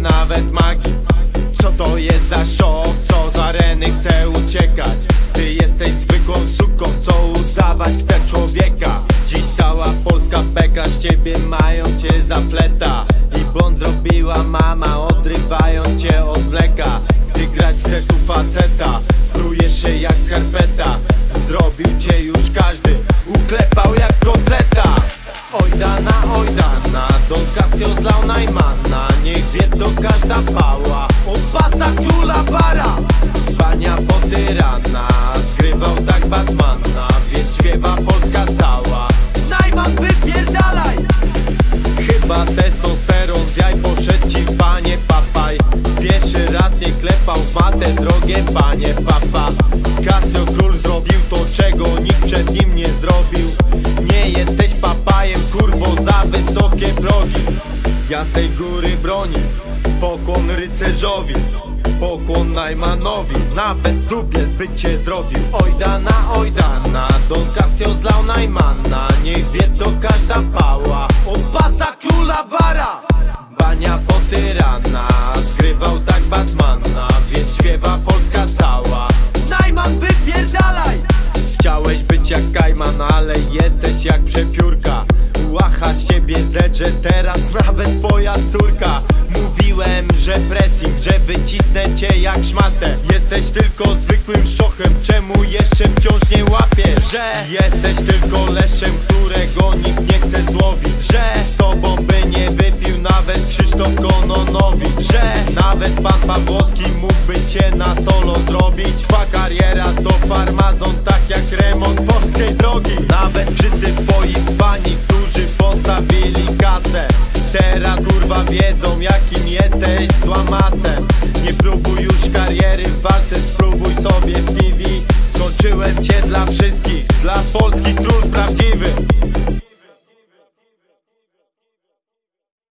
nawet magii Co to jest za show, co z areny chce uciekać? Ty jesteś zwykłą suką, co udawać chce człowieka. Dziś cała polska beka z ciebie mają cię za fleta. I błąd zrobiła mama, odrywają cię od mleka. Ty grać chcesz tu faceta, prujesz się jak skarpeta. Zrobił cię już każdy, uklepał jak kotleta. Oj dana, Batmana Więc śpiewa Polska cała. Najman wypierdalaj! Chyba testosteron z jaj poszedł ci panie papaj. Pierwszy raz nie klepał w matę drogie panie papa. Casio król zrobił to czego nikt przed nim nie zrobił. Nie jesteś papajem kurwo za wysokie progi Jasnej góry broni Pokłon rycerzowi Pokłon Najmanowi Nawet dubiel by cię zrobił. Oj dana, oj dana Don Casio zlał Najmana. Niech wie to każda pała. Od pasa króla wara. Bania potyrana Zgrywał tak Batmana Więc śpiewa Polska cała. Najman wypierdalaj! Chciałeś być jak Kajman, ale jesteś jak przepiórka. Łacha z ciebie zedrze, teraz nawet twoja córka Mówiłem, że pressing, że wycisnę cię jak szmatę. Jesteś tylko zwykłym szochem, czemu jeszcze wciąż nie łapiesz? Że jesteś tylko leszczem, którego nikt nie chce złowić. Że z tobą by nie wypił nawet Krzysztof Kononowicz. Że nawet pan Pawłowski mógłby cię na solo zrobić. Twa kariera to farmazon, tak jak remont polskiej drogi. Nawet wszyscy twoi wiedzą jakim jesteś złamasem. Nie próbuj już kariery w walce, spróbuj sobie w TV Skończyłem cię dla wszystkich, dla Polski król prawdziwy